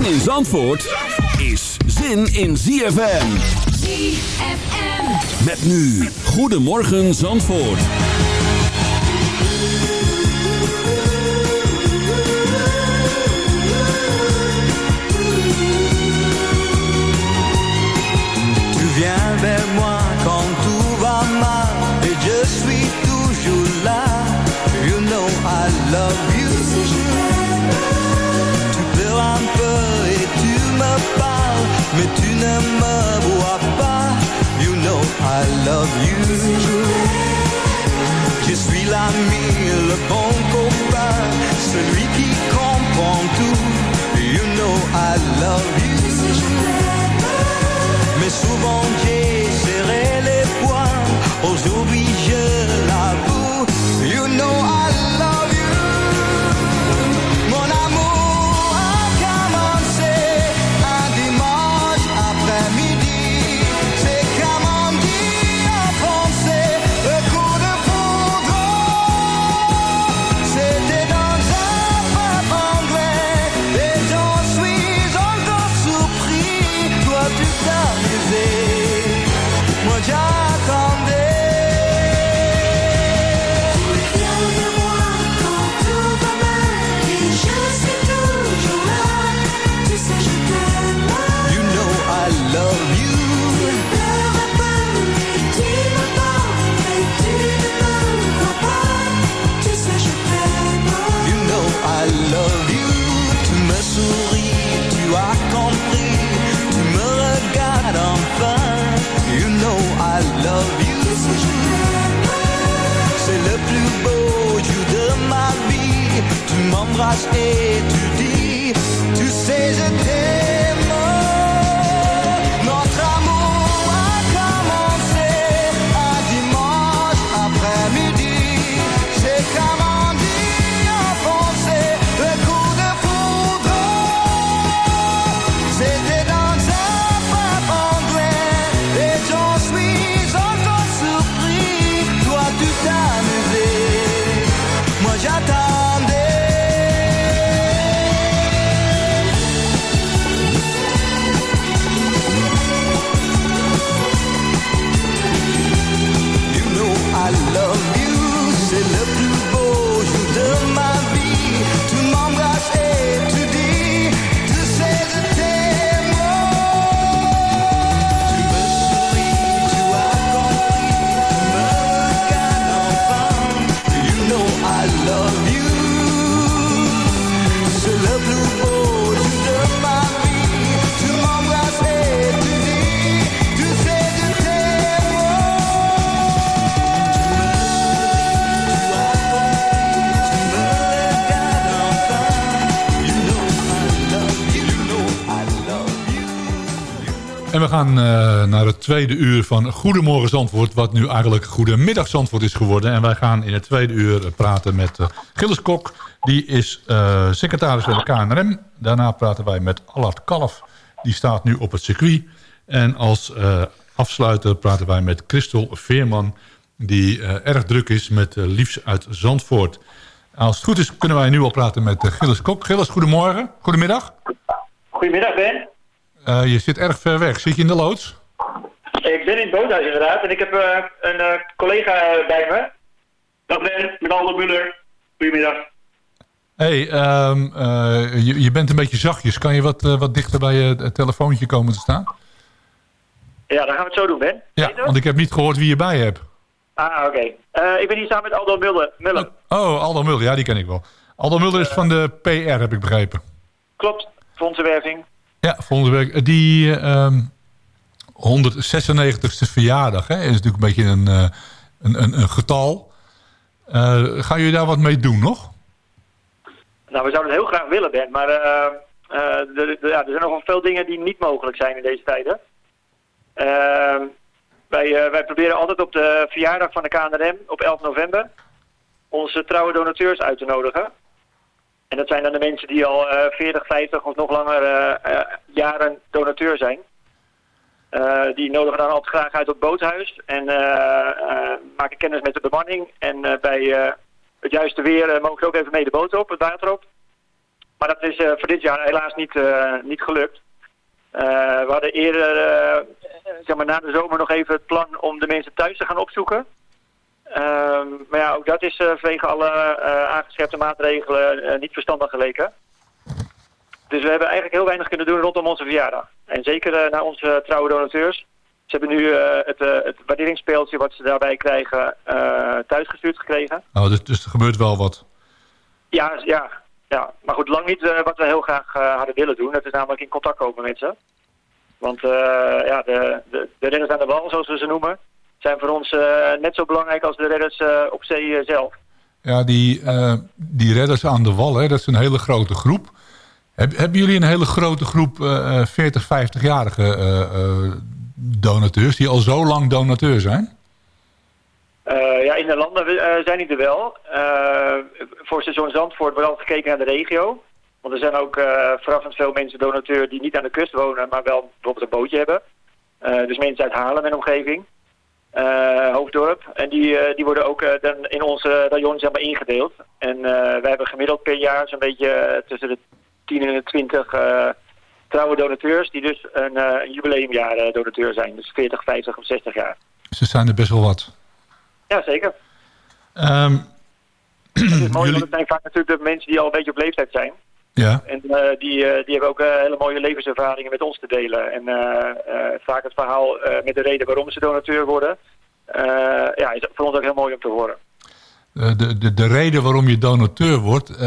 Zin in Zandvoort is zin in ZFM. ZFM. Met nu, Goedemorgen Zandvoort. Tu viens vers moi quand tout va mal et je suis toujours là. You know I love mais tu ne me vois pas. You know I love you. Je suis l'ami, le bon copain, celui qui comprend tout. You know I love you. Mais souvent j'ai gaan eh, naar het tweede uur van Goedemorgen Zandvoort... wat nu eigenlijk Goedemiddag Zandvoort is geworden. En wij gaan in het tweede uur praten met uh, Gilles Kok. Die is eh, secretaris bij de KNRM. Daarna praten wij met Allard Kalf. Die staat nu op het circuit. En als eh, afsluiter praten wij met Christel Veerman... die eh, erg druk is met eh, Liefs uit Zandvoort. Als het goed is kunnen wij nu al praten met Gilles Kok. Gilles, goedemorgen. Goedemiddag. Goedemiddag Ben. Eh, je zit erg ver weg. Zit je in de loods? Ik ben in het boothuis inderdaad en ik heb eh, een eh, collega bij me. Dag Ben, met Aldo Muller. Goedemiddag. hey, ehm, eh, je, je bent een beetje zachtjes. Kan je wat, wat dichter bij je telefoontje komen te staan? Ja, dan gaan we het zo doen Ben. Ja, want ik heb niet gehoord wie je bij hebt. Ah, oké. Ik ben hier samen met Aldo Muller. Muller. Oh, Aldo Mulder. Ja, die ken ik wel. Aldo Mulder is van de PR, heb ik begrepen. Klopt, fondsenwerving. Ja, volgende week. Die ehm 196ste verjaardag hè, is natuurlijk een beetje een, eh, een, een, een getal. Eh, gaan jullie daar wat mee doen nog? Nou, we zouden het heel graag willen Ben, maar eh, eh, ja, er zijn nogal veel dingen die niet mogelijk zijn in deze tijden. Ehm, wij, eh, wij proberen altijd op de verjaardag van de KNRM op 11 november onze trouwe donateurs uit te nodigen. En dat zijn dan de mensen die al eh 40, 50 of nog langer eh, eh, jaren donateur zijn. Eh, die nodigen dan altijd graag uit op boothuis en eh, eh, maken kennis met de bemanning. En eh, bij eh, het juiste weer eh, mogen ze ook even mee de boot op, het water op. Maar dat is eh, voor dit jaar helaas niet, eh, niet gelukt. Eh, we hadden eerder, eh, zeg maar, na de zomer nog even het plan om de mensen thuis te gaan opzoeken. Ehm, maar ja, ook dat is eh vanwege alle eh, aangescherpte maatregelen eh, niet verstandig geleken. Dus we hebben eigenlijk heel weinig kunnen doen rondom onze verjaardag. En zeker naar onze trouwe donateurs. Ze hebben nu het, het waarderingsspeeltje wat ze daarbij krijgen thuisgestuurd gekregen. Oh, dus, dus er gebeurt wel wat. Ja, ja, ja. maar goed, lang niet wat we heel graag hadden willen doen. Dat is namelijk in contact komen met ze. Want ja, de, de, de redders aan de wal, zoals we ze noemen, zijn voor ons eh, net zo belangrijk als de redders eh, op zee eh, zelf. Ja, die, die redders aan de wal, hè, dat is een hele grote groep. Heb, hebben jullie een hele grote groep eh, eh, 40, 50-jarige eh, eh, donateurs... die al zo lang donateur zijn? Ja, in de landen zijn die er wel. Eh, voor seizoen Zandvoort wordt altijd gekeken naar de regio. Want er zijn ook uh, verrassend veel mensen donateur die niet aan de kust wonen, maar wel bijvoorbeeld een bootje hebben. Dus mensen uit Haarlem en omgeving. Eh, Hoofddorp. En die, eh, die worden ook eh, dan in onze rayon zeg maar, ingedeeld. En wij hebben gemiddeld per jaar zo'n beetje tussen de 10 en de 20 eh, trouwe donateurs. Die dus een, een jubileumjaar donateur zijn. Dus 40, 50 of 60 jaar. Ze zijn er best wel wat. Ja, zeker. Ehm, Het is mooi, jullie- want het zijn vaak natuurlijk de mensen die al een beetje op leeftijd zijn. Ja, En eh, die, eh, die hebben ook eh, hele mooie levenservaringen met ons te delen. En vaak het verhaal met de reden waarom ze donateur worden. ja, is voor ons ook heel mooi om te horen. De, de, de reden waarom je donateur wordt...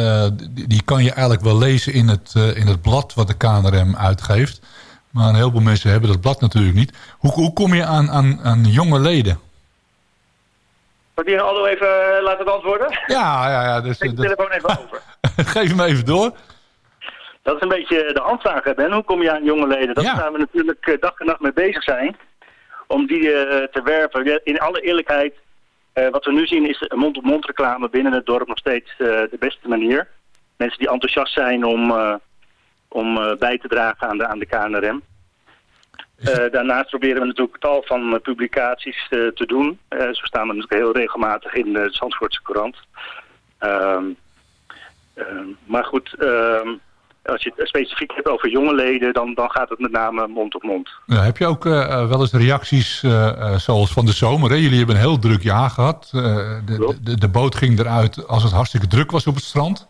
die, die kan je eigenlijk wel lezen in het, in het blad wat de KNRM uitgeeft. Maar een heleboel mensen hebben dat blad natuurlijk niet. Hoe, hoe kom je aan, aan, aan jonge leden? Zal ik die Aldo even laten beantwoorden? Ja, ja, ja. Dus, de dat- telefoon even over. geef hem even door. Dat is een beetje de handvraag, Ben. Hoe kom je aan jonge leden? Ja. is waar we natuurlijk eh, dag en nacht mee bezig zijn. Om die eh, te werven. In alle eerlijkheid, eh, wat we nu zien is mond-op-mond reclame binnen het dorp nog steeds de beste manier. Mensen die enthousiast zijn om, om bij te dragen aan de, aan de KNRM. Daarnaast proberen we natuurlijk tal van publicaties te doen. Zo staan we natuurlijk heel regelmatig in de Zandvoortse Courant. Ehm, ehm, maar goed, ehm, als je het specifiek hebt over jonge leden, dan, dan gaat het met name mond op mond. Ja, heb je ook eh, eh, wel eens reacties eh, zoals van de zomer? Hè? Jullie hebben een heel druk jaar gehad. Eh, de, de, de boot ging eruit als het hartstikke druk was op het strand.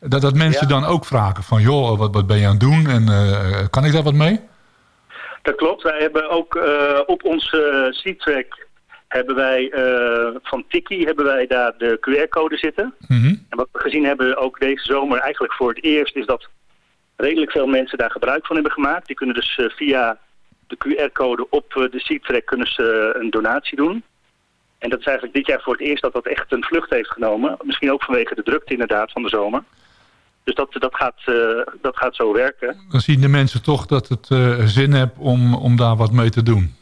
Dat, dat mensen Ja. dan ook vragen van... joh, wat, wat ben je aan het doen en kan ik daar wat mee? Dat klopt. Wij hebben ook op onze C-track hebben wij van Tiki hebben wij daar de QR-code zitten. Mhm. En wat we gezien hebben ook deze zomer eigenlijk voor het eerst is dat redelijk veel mensen daar gebruik van hebben gemaakt. Die kunnen dus eh, via de QR-code op eh, de C-track kunnen ze eh, een donatie doen. En dat is eigenlijk dit jaar voor het eerst dat dat echt een vlucht heeft genomen. Misschien ook vanwege de drukte inderdaad van de zomer. Dus dat, dat, gaat, dat gaat zo werken. Dan zien de mensen toch dat het zin heeft om, om daar wat mee te doen.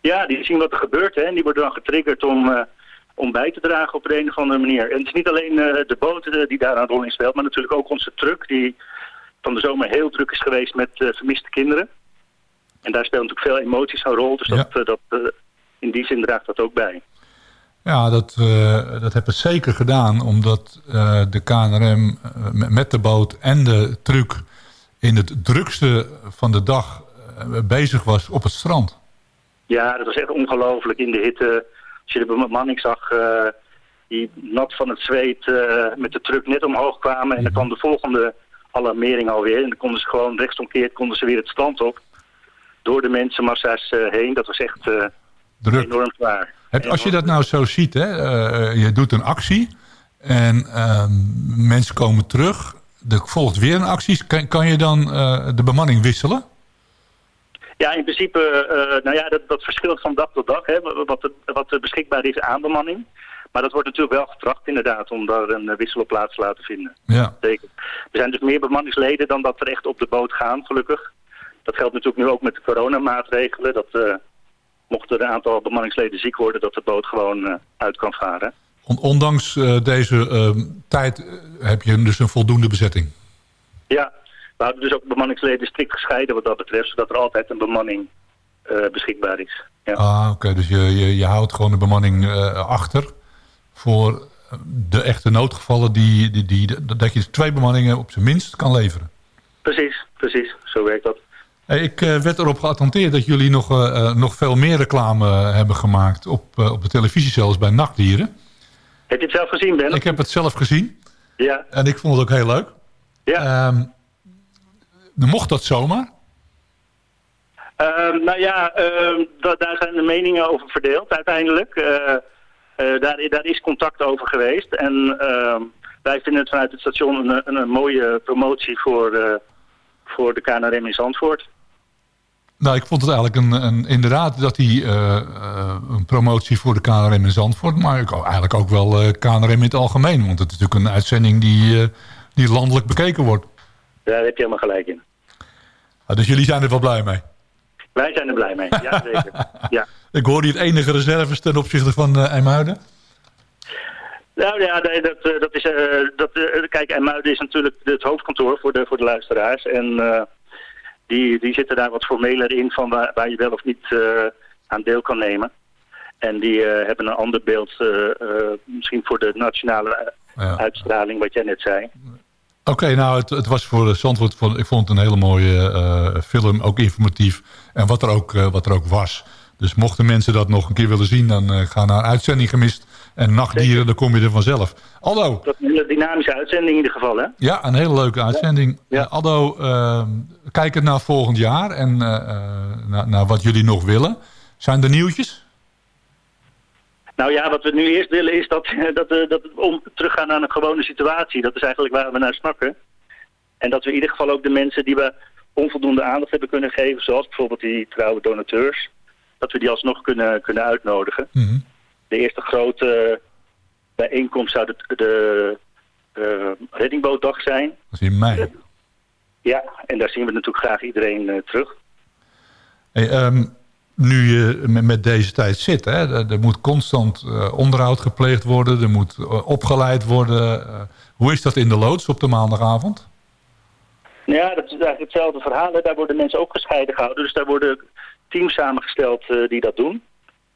Ja, die zien wat er gebeurt hè, en die worden dan getriggerd om, om bij te dragen op de een of andere manier. En het is niet alleen de boot die daar een rol in speelt, maar natuurlijk ook onze truck die van de zomer heel druk is geweest met eh, vermiste kinderen. En daar speelt natuurlijk veel emoties een rol, dus Ja. dat, eh, dat, eh, in die zin draagt dat ook bij. Ja, dat, dat hebben ze zeker gedaan. Omdat de KNRM met- de boot en de truck... in het drukste van de dag bezig was op het strand. Ja, dat was echt ongelooflijk in de hitte. Als je de bemanning zag die nat van het zweet met de truck net omhoog kwamen. En dan kwam de volgende alarmering alweer. En dan konden ze gewoon rechtsomkeerd konden ze weer het strand op. Door de mensenmassa's eh, heen. Dat was echt eh, Druk. enorm zwaar. Heb, als je dat nou zo ziet, hè, eh, je doet een actie... en ehm, mensen komen terug... er volgt weer een actie. Kan, kan je dan de bemanning wisselen? Ja, in principe, nou ja, dat, dat verschilt van dag tot dag. Hè, wat, wat er beschikbaar is aan bemanning. Maar dat wordt natuurlijk wel getracht inderdaad om daar een eh, wissel op plaats te laten vinden. Ja. Zeker. Er zijn dus meer bemanningsleden dan dat er echt op de boot gaan, gelukkig. Dat geldt natuurlijk nu ook met de coronamaatregelen. Dat mocht er een aantal bemanningsleden ziek worden, dat de boot gewoon eh, uit kan varen. On- ondanks deze ehm, tijd heb je dus een voldoende bezetting. Ja, we houden dus ook bemanningsleden strikt gescheiden wat dat betreft, zodat er altijd een bemanning beschikbaar is. Ja. Ah, oké. Dus je, je, je houdt gewoon de bemanning achter... voor de echte noodgevallen... Die, die, die, dat je twee bemanningen op zijn minst kan leveren. Precies, precies. Zo werkt dat. Ik eh, werd erop geattenteerd dat jullie nog, eh, eh, nog veel meer reclame hebben gemaakt... op, op de televisie zelfs bij nachtdieren. Heb je het zelf gezien, Ben? Ik heb het zelf gezien Ja. en ik vond het ook heel leuk. ja. Ehm, mocht dat zomaar? Ehm, nou ja, ehm, da- daar zijn de meningen over verdeeld uiteindelijk. Eh, daar, daar is contact over geweest. En ehm, wij vinden het vanuit het station een, een, een mooie promotie voor, eh, voor de KNRM in Zandvoort. Nou, ik vond het eigenlijk een, een, inderdaad dat hij eh, een promotie voor de KNRM in Zandvoort... maar eigenlijk ook wel eh, KNRM in het algemeen. Want het is natuurlijk een uitzending die, die landelijk bekeken wordt. Daar heb je helemaal gelijk in. Ah, dus jullie zijn er wel blij mee. Wij zijn er blij mee, ja zeker. Ja. Ik hoor hier enige reserves ten opzichte van eh IJmuiden. Nou ja, nee, dat, eh, dat is, eh, dat, kijk, en Muiden is natuurlijk het hoofdkantoor voor de, voor de luisteraars. En die, die zitten daar wat formeler in van waar, waar je wel of niet aan deel kan nemen. En die hebben een ander beeld, misschien voor de nationale Ja. uitstraling, wat jij net zei. Oké, nou, het, het was voor Zandvoort, voor, ik vond het een hele mooie eh, film, ook informatief. En wat er ook, eh, wat er ook was. Dus mochten mensen dat nog een keer willen zien, dan eh, ga naar Uitzending Gemist. En Nachtdieren, dan kom je er vanzelf. Aldo, Dat is een hele dynamische uitzending in ieder geval, hè? ja, een hele leuke uitzending. Ja. Eh, Aldo, eh, kijkend naar volgend jaar en eh, eh, naar, naar wat jullie nog willen. Zijn er nieuwtjes? Nou ja, wat we nu eerst willen is dat, dat, eh, dat we om, teruggaan naar een gewone situatie. Dat is eigenlijk waar we naar snakken. En dat we in ieder geval ook de mensen die we onvoldoende aandacht hebben kunnen geven, zoals bijvoorbeeld die trouwe donateurs, dat we die alsnog kunnen, kunnen uitnodigen. Mhm. De eerste grote bijeenkomst zou de, de eh, reddingbootdag zijn. Dat is in mei. Ja, en daar zien we natuurlijk graag iedereen eh, terug. Hey, ehm, nu je met, deze tijd zit, hè, er, moet constant eh, onderhoud gepleegd worden, er moet eh, opgeleid worden. Eh, hoe is dat in de loods op de maandagavond? Ja, dat is eigenlijk hetzelfde verhaal. hè. Daar worden mensen ook gescheiden gehouden. Dus daar worden teams samengesteld die dat doen.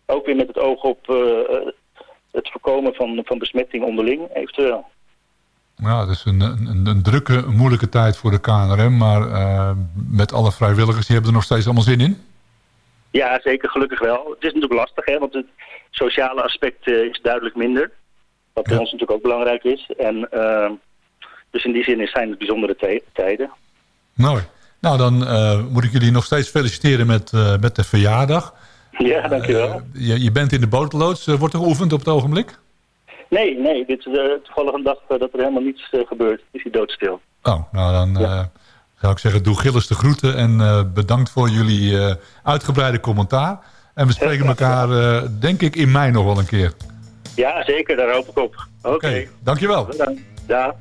Ook weer met het oog op het voorkomen van, van besmetting onderling, eventueel. Ja, het is een, een, een drukke, moeilijke tijd voor de KNRM, maar met alle vrijwilligers, die hebben er nog steeds allemaal zin in. Ja, zeker, gelukkig wel. Het is natuurlijk lastig, hè, want het sociale aspect eh, is duidelijk minder. Wat voor Ja. ons natuurlijk ook belangrijk is. En, eh, dus in die zin zijn het bijzondere tij- tijden. Mooi. Nou, dan eh, moet ik jullie nog steeds feliciteren met, met de verjaardag. Ja, dankjewel. Je, je bent in de bootloods. Wordt er geoefend op het ogenblik? nee, nee, dit is toevallig een dag dat er helemaal niets gebeurt. Is hij doodstil. Oh, nou dan zou ik zeggen, doe Gilles de groeten en eh, bedankt voor jullie eh, uitgebreide commentaar. En we spreken elkaar, eh, denk ik, in mei nog wel een keer. Ja, zeker, daar hoop ik op. Oké, dankjewel. bedankt. Ja.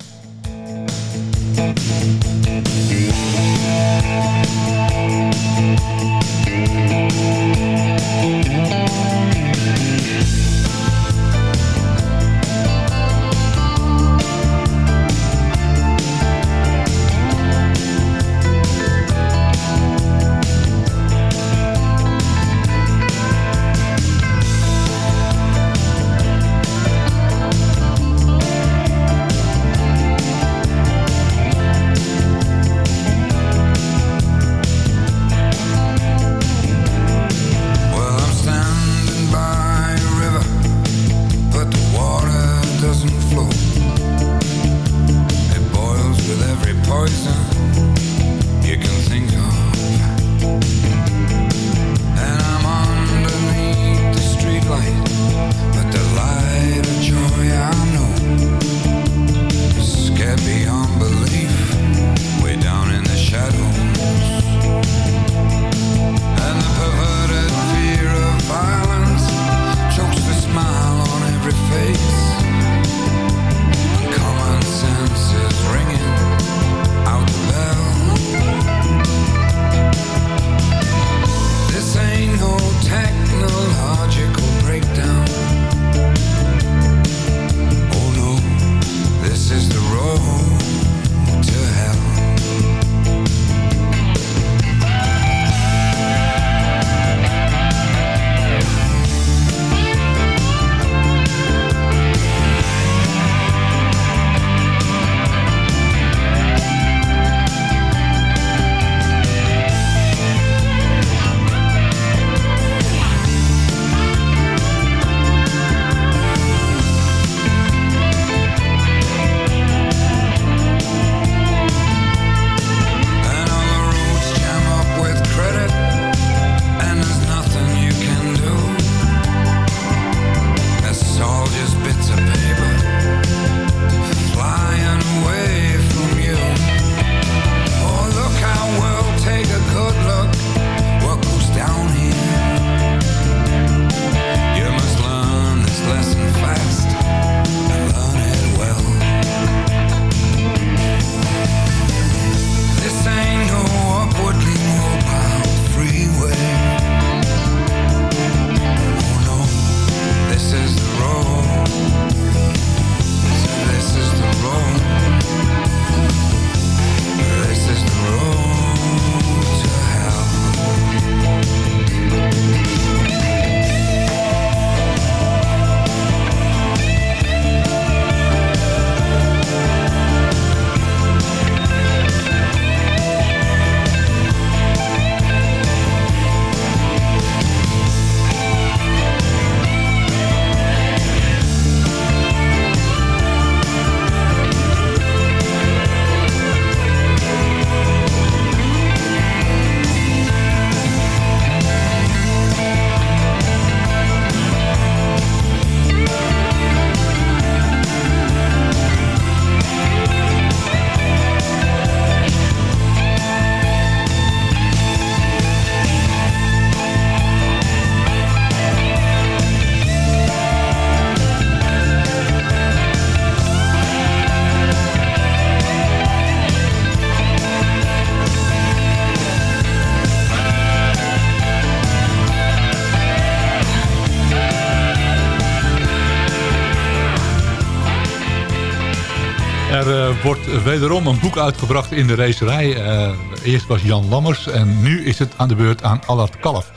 Wederom een boek uitgebracht in de racerij. Eh, eerst was Jan Lammers en nu is het aan de beurt aan Allard Kalf.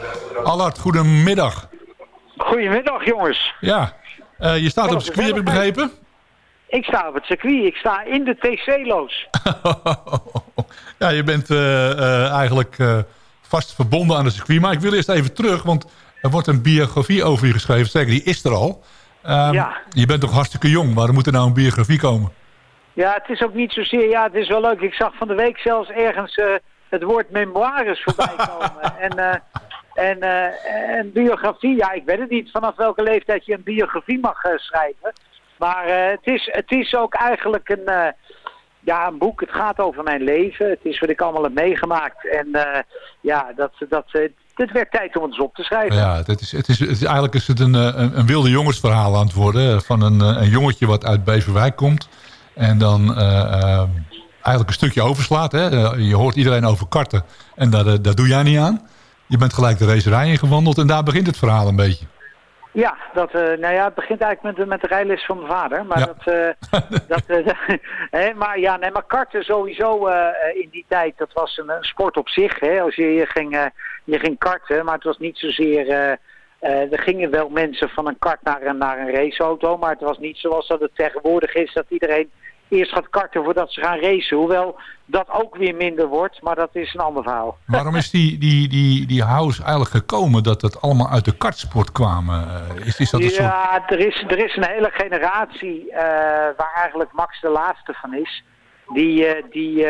Allard, goedemiddag. Goedemiddag jongens. Ja, eh, je staat op het circuit, heb ik begrepen? Ik sta op het circuit. Ik sta in de TC-loos. ja, je bent eh, eigenlijk vast verbonden aan het circuit. Maar ik wil eerst even terug, want er wordt een biografie over je geschreven. Zeker, die is er al. Ehm, Ja. Je bent toch hartstikke jong. Waarom moet er nou een biografie komen? Ja, het is ook niet zozeer... Ja, het is wel leuk. Ik zag van de week zelfs ergens eh, het woord memoires voorbij komen. en, eh, en, eh, en biografie, ja, ik weet het niet vanaf welke leeftijd je een biografie mag schrijven. Maar het, is, het is ook eigenlijk een, ja, een boek. Het gaat over mijn leven. Het is wat ik allemaal heb meegemaakt. En ja, dat, dat, het werd tijd om het eens op te schrijven. Ja, het is, het is, het is, eigenlijk is het een, een, een wilde jongensverhaal aan het worden. Van een, een jongetje wat uit Beverwijk komt. En dan eh, eh, eigenlijk een stukje overslaat. Hè? Eh, Je hoort iedereen over karten. En daar, eh, daar doe jij niet aan. Je bent gelijk de racerij ingewandeld. En daar begint het verhaal een beetje. Ja, dat, nou ja, het begint eigenlijk met, de- met de rijles van mijn vader. Maar Ja. dat, dat, maar ja, nee, maar karten sowieso in die tijd, dat was een, een sport op zich. Hè, als je, je, ging, je ging karten, maar het was niet zozeer... eh, er gingen wel mensen van een kart naar een, naar een raceauto, maar het was niet zoals dat het tegenwoordig is dat iedereen eerst gaat karten voordat ze gaan racen. Hoewel dat ook weer minder wordt, maar dat is een ander verhaal. Waarom is die, die, die, die house eigenlijk gekomen dat het allemaal uit de kartsport kwamen? Eh, Is, is dat een soort... Ja, er is, er is een hele generatie eh, waar eigenlijk Max de laatste van is. Die, die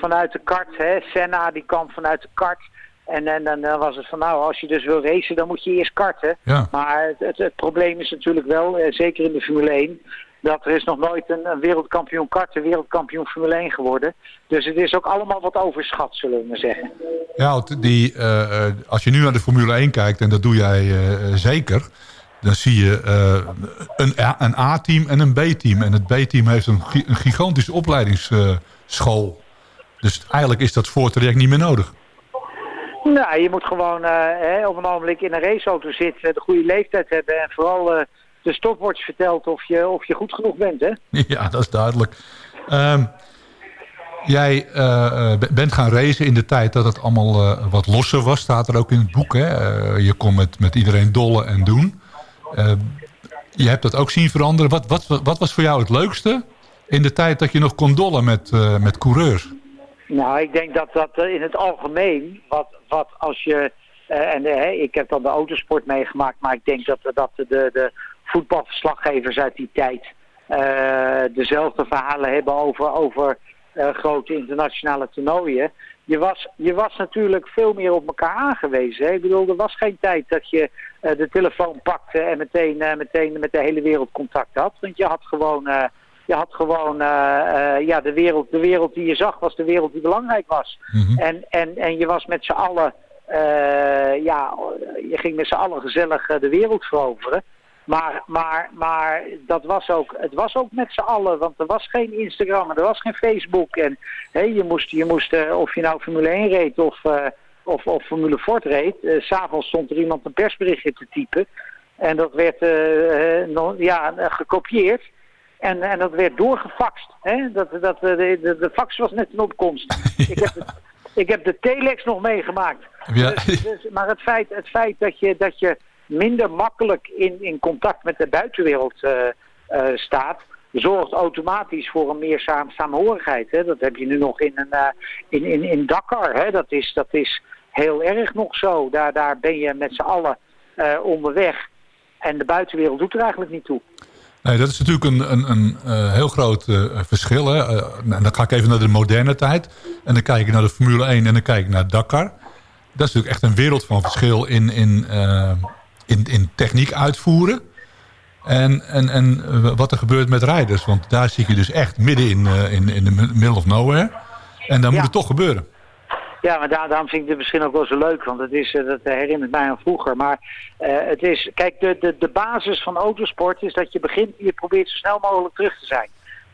vanuit de kart, hè, Senna die kwam vanuit de kart. En, en, en dan was het van nou, als je dus wil racen, dan moet je eerst karten. Ja. Maar het, het, het probleem is natuurlijk wel, eh, zeker in de Formule 1, dat er is nog nooit een, een wereldkampioen karten, wereldkampioen Formule 1 geworden. Dus het is ook allemaal wat overschat, zullen we maar zeggen. Ja, die, eh, eh, als je nu naar de Formule 1 kijkt, en dat doe jij eh, zeker... dan zie je een, A-team en een B-team. En het B-team heeft een gigantische opleidingsschool. dus eigenlijk is dat voortraject niet meer nodig. Nou, je moet gewoon eh, hè, op een ogenblik in een raceauto zitten, de goede leeftijd hebben en vooral eh, de stopwatch vertelt of je, of je goed genoeg bent. Hè? Ja, dat is duidelijk. Ehm, jij eh, bent gaan racen in de tijd dat het allemaal wat losser was. Staat er ook in het boek. Hè? Je kon met, met iedereen dollen en doen. Eh, je hebt dat ook zien veranderen. Wat, wat, wat was voor jou het leukste in de tijd dat je nog kon dollen met, met coureurs? Nou, ik denk dat dat eh, in het algemeen, wat, wat als je, eh, en eh, ik heb dan de autosport meegemaakt, maar ik denk dat, dat de, de voetbalverslaggevers uit die tijd dezelfde verhalen hebben over, over grote internationale toernooien. Je was, je was natuurlijk veel meer op elkaar aangewezen. Ik bedoel, er was geen tijd dat je de telefoon pakte en meteen, meteen met de hele wereld contact had. Want je had gewoon, je had gewoon eh, eh, ja, de, wereld, de wereld die je zag was de wereld die belangrijk was. Mhm. En, en, en je was met z'n allen, eh, ja, je ging met z'n allen gezellig de wereld veroveren. Maar, maar, maar dat was ook, het was ook met z'n allen, want er was geen Instagram en er was geen Facebook. En je moest, je moest of je nou Formule 1 reed of, of, of Formule Ford reed, s s'avonds stond er iemand een persberichtje te typen. En dat werd ja, gekopieerd. En, en dat werd doorgefaxt. Hè? Dat, dat, eh, de, de, de fax was net in opkomst. Ik, heb de, ik heb de telex nog meegemaakt. Ja. Dus, dus- maar het feit, het feit dat, je, dat je minder makkelijk in, in contact met de buitenwereld eh, eh, staat... zorgt automatisch voor een meer saam, saamhorigheid. Hè? Dat heb je nu nog in, een, in, in, in Dakar. Hè? Dat, is, dat is heel erg nog zo. Daar, daar ben je met z'n allen onderweg. En de buitenwereld doet er eigenlijk niet toe. Nee, dat is natuurlijk een, een, een eh, heel groot eh, verschil. Hè? Nou, dan ga ik even naar de moderne tijd. En dan kijk ik naar de Formule 1 en dan kijk ik naar Dakar. Dat is natuurlijk echt een wereld van verschil in, in, in, in techniek uitvoeren. En, en, en wat er gebeurt met rijders. Want daar zie je dus echt midden in, in, in de middle of nowhere. En dan Ja. moet het toch gebeuren. Ja, maar daar, daarom vind ik het misschien ook wel zo leuk, want het is, eh, dat herinnert mij aan vroeger. Maar eh, het is, kijk, de, de, de basis van autosport is dat je begint, je probeert zo snel mogelijk terug te zijn.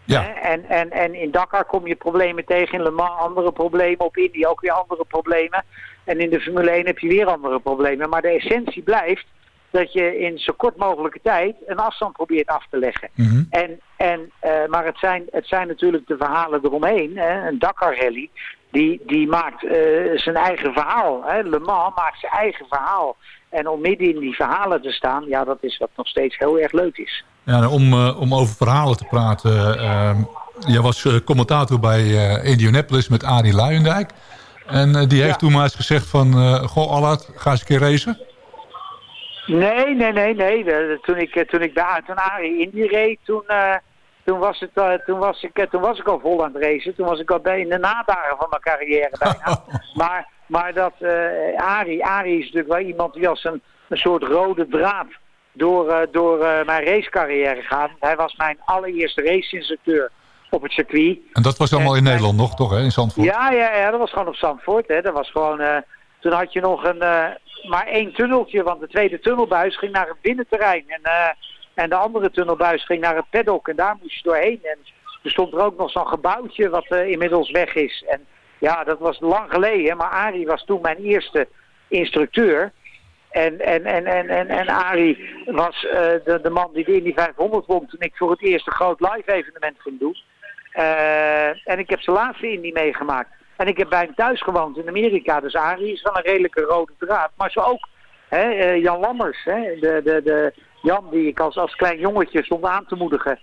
Ja. En, en, en in Dakar kom je problemen tegen, in Le Mans andere problemen, op Indy ook weer andere problemen. En in de Formule 1 heb je weer andere problemen. Maar de essentie blijft, dat je in zo kort mogelijke tijd een afstand probeert af te leggen. Mhm. En, en, eh, maar het zijn, het zijn natuurlijk de verhalen eromheen. Hè? Een Dakar Rally, die, die maakt eh, zijn eigen verhaal. Hè? Le Mans maakt zijn eigen verhaal. En om midden in die verhalen te staan, ja, dat is wat nog steeds heel erg leuk is. Ja, nou, om, eh, om over verhalen te praten. ehm, jij was eh, commentator bij Indianapolis met Arie Luijendijk. En die heeft Ja. toen maar eens gezegd van... goh, Allard, ga eens een keer racen. Nee, nee, nee, nee. Toen, ik, toen ik bij toen Arie Indy reed, toen, toen, was het, eh, toen, was ik, eh, toen was ik al vol aan het racen. Toen was ik al bij in de nadagen van mijn carrière bijna. maar, maar dat eh Arie, Arie is natuurlijk wel iemand die als een, een soort rode draad door, door mijn racecarrière gaat. Hij was mijn allereerste raceinstructeur op het circuit. En dat was allemaal in Nederland nog, toch, hè, in Zandvoort? Ja, ja, ja, dat was gewoon op Zandvoort. Hè. Dat was gewoon, toen had je nog een, maar één tunneltje, want de tweede tunnelbuis ging naar het binnenterrein. En, en de andere tunnelbuis ging naar het paddock en daar moest je doorheen. En er stond er ook nog zo'n gebouwtje wat eh, inmiddels weg is. En ja, dat was lang geleden, maar Arie was toen mijn eerste instructeur. En, en, en, en, en, en Arie was eh, de, de man die de Indy 500 won toen ik voor het eerst een groot live evenement ging doen. Eh, en ik heb zijn laatste Indy meegemaakt. En ik heb bij hem thuis gewoond in Amerika. Dus Arie is wel een redelijke rode draad. Maar zo ook hè, Jan Lammers. Hè, de, de, de Jan die ik als, als klein jongetje stond aan te moedigen.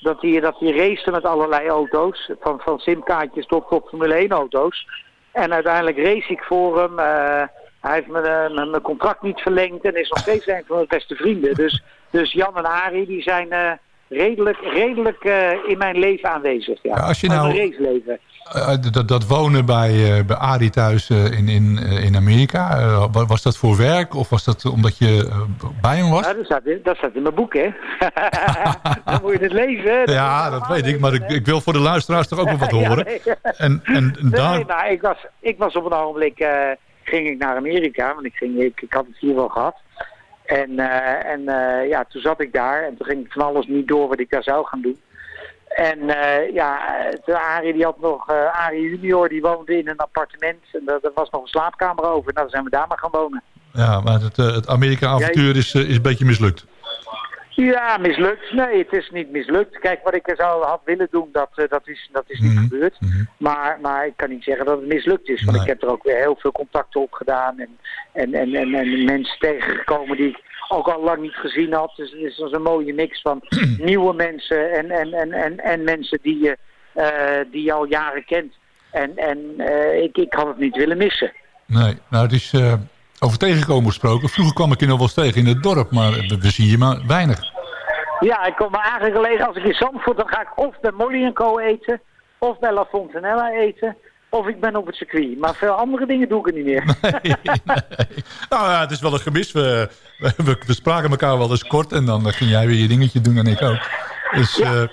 Dat hij, dat racete met allerlei auto's. Van, van simkaartjes tot, tot Formule 1 auto's. En uiteindelijk race ik voor hem. eh, hij heeft mijn, eh, mijn, mijn contract niet verlengd. En is nog steeds een van mijn beste vrienden. Dus, dus Jan en Arie die zijn... eh, redelijk, redelijk in mijn leven aanwezig. Ja. Ja, als je In nou- mijn raceleven. Eh, dat, dat wonen bij, eh, bij Arie thuis eh, in, in, in Amerika, wa- was dat voor werk of was dat omdat je bij hem was? Ja, dat, staat in, dat staat in mijn boek, hè? Dan moet je het lezen. hè? Ja, dat weet ik, maar ik, ik wil voor de luisteraars toch ook wel wat Ja, horen. nee. En, en Nee, daar, maar ik was, ik was op een ogenblik, ging ik naar Amerika, want ik, ging, ik, ik had het hier wel gehad. En, en ja, toen zat ik daar en toen ging ik van alles niet door wat ik daar zou gaan doen. En eh, ja, toen Arie die had nog, eh Arie junior die woonde in een appartement en er, er was nog een slaapkamer over. Nou, dan zijn we daar maar gaan wonen. ja, maar het, eh, het Amerika-avontuur is, is een beetje mislukt. Ja, mislukt. Nee, het is niet mislukt. Kijk, wat ik er zou had willen doen, dat, eh, dat is, dat is niet Mhm, gebeurd. mhm. Maar, maar ik kan niet zeggen dat het mislukt is. Want Nee. ik heb er ook weer heel veel contacten op gedaan. En, en, en, en, en mensen tegengekomen die ik ook al lang niet gezien had. Dus het is dus een mooie mix van nieuwe mensen en, en, en, en, en mensen die je, eh, die je al jaren kent. En, en eh, ik, ik had het niet willen missen. Nee, nou het is over tegenkomen gesproken. Vroeger kwam ik je nog wel eens tegen in het dorp, maar we, zien je maar weinig. Ja, ik kom me eigenlijk als ik in Zandvoort, dan ga ik of bij Molly Co eten, of bij La Fontanella eten, of ik ben op het circuit. Maar veel andere dingen doe ik er niet meer. Nee, nee. Nou ja, het is wel een gemis. We, we, we spraken elkaar wel eens kort en dan ging jij weer je dingetje doen en ik ook. Dus Ja. eh,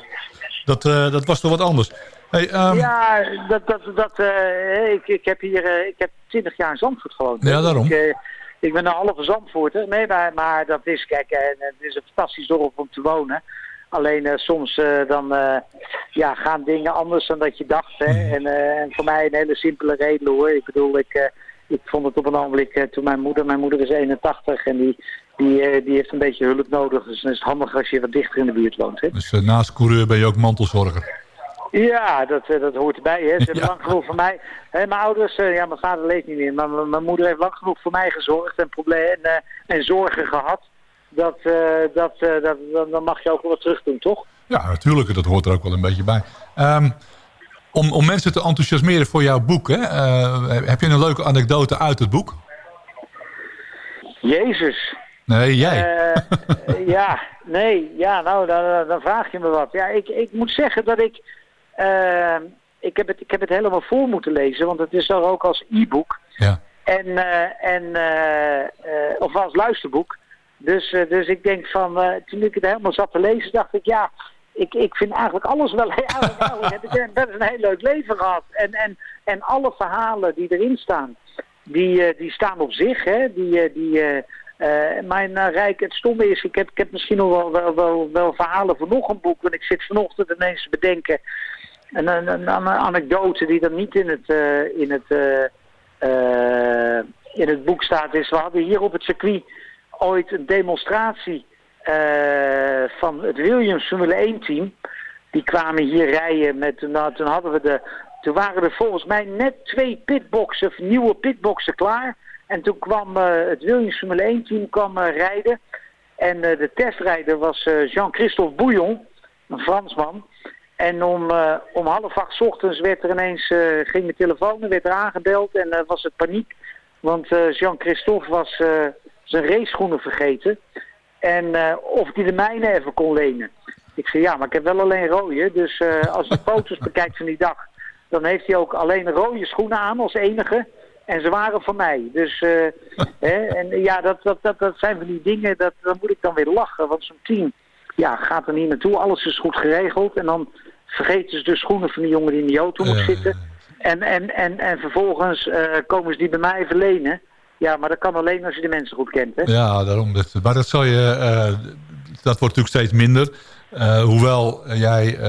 dat, eh, dat was toch wat anders. Hey, ehm, Ja, dat, dat, dat, eh, ik, ik heb hier, eh, ik heb 20 jaar in Zandvoort gewoond. Ja, daarom. Ik, eh, ik ben een halve Zandvoorter. Nee, maar, maar dat is, kijk, het is een fantastisch dorp om te wonen. Alleen soms dan ja, gaan dingen anders dan dat je dacht. Hè? Mm. En, en voor mij een hele simpele reden hoor. Ik bedoel, ik, ik vond het op een ogenblik toen mijn moeder, mijn moeder is 81 en die, die, die heeft een beetje hulp nodig. Dus dan is het handig als je wat dichter in de buurt woont. Hè? Dus naast coureur ben je ook mantelzorger. Ja, dat, eh, dat hoort erbij. Hè. Ze hebben Ja. lang genoeg voor mij. Hè, mijn ouders, eh, ja, mijn vader leeft niet meer, maar mijn- moeder heeft lang genoeg voor mij gezorgd en problemen en, eh, en zorgen gehad. Dat, dat, dat, dan, mag je ook wel wat terug doen, toch? Ja, natuurlijk. Dat hoort er ook wel een beetje bij. Ehm, om, om mensen te enthousiasmeren voor jouw boek, hè, heb je een leuke anekdote uit het boek? Jezus. Nee, jij. Ja, nee, ja, nou, dan, dan vraag je me wat. Ja, ik, ik moet zeggen dat ik, eh, ik, heb het, ik heb het helemaal voor moeten lezen, want het is er ook als e-book. ja. En, eh, en eh, of als luisterboek. Dus, dus ik denk van, toen ik het helemaal zat te lezen, dacht ik, ja, ik, ik vind eigenlijk alles wel, eigenlijk, eigenlijk heb ik best een heel leuk leven gehad. En, en, en alle verhalen die erin staan, die, die staan op zich, hè. Die, die, mijn rijk, het stomme is, ik heb, ik heb misschien nog wel, wel, wel, wel verhalen voor nog een boek, want ik zit vanochtend ineens te bedenken. Een, een, een, anekdote die dan niet in het, eh, in het, eh, eh, in het boek staat is, we hadden hier op het circuit ooit een demonstratie van het Williams Formule 1 team. Die kwamen hier rijden met, nou, toen hadden we de, toen waren er volgens mij net twee pitboxen, nieuwe pitboxen klaar. En toen kwam het Williams Formule 1 team kwam, rijden. En de testrijder was Jean-Christophe Bouillon, een Fransman. En om, eh, om half acht ochtends werd er ineens, eh, ging de telefoon, er werd er aangebeld en eh, was het paniek. Want Jean-Christophe was zijn raceschoenen vergeten. En of hij de mijne even kon lenen. Ik zei ja, maar ik heb wel alleen rode. Dus als je foto's bekijkt van die dag, dan heeft hij ook alleen rode schoenen aan als enige. En ze waren van mij. Dus hè, en ja, dat, dat, dat, dat zijn van die dingen, dat, dan moet ik dan weer lachen. Want zo'n team ja, gaat er niet naartoe. Alles is goed geregeld. En dan vergeten ze de schoenen van die jongen die in die auto moet zitten. En, en, en, en vervolgens eh, komen ze die bij mij verlenen. Ja, maar dat kan alleen als je de mensen goed kent. Hè? Ja, daarom. Dat, maar dat, zal je, eh, dat wordt natuurlijk steeds minder. Eh, hoewel jij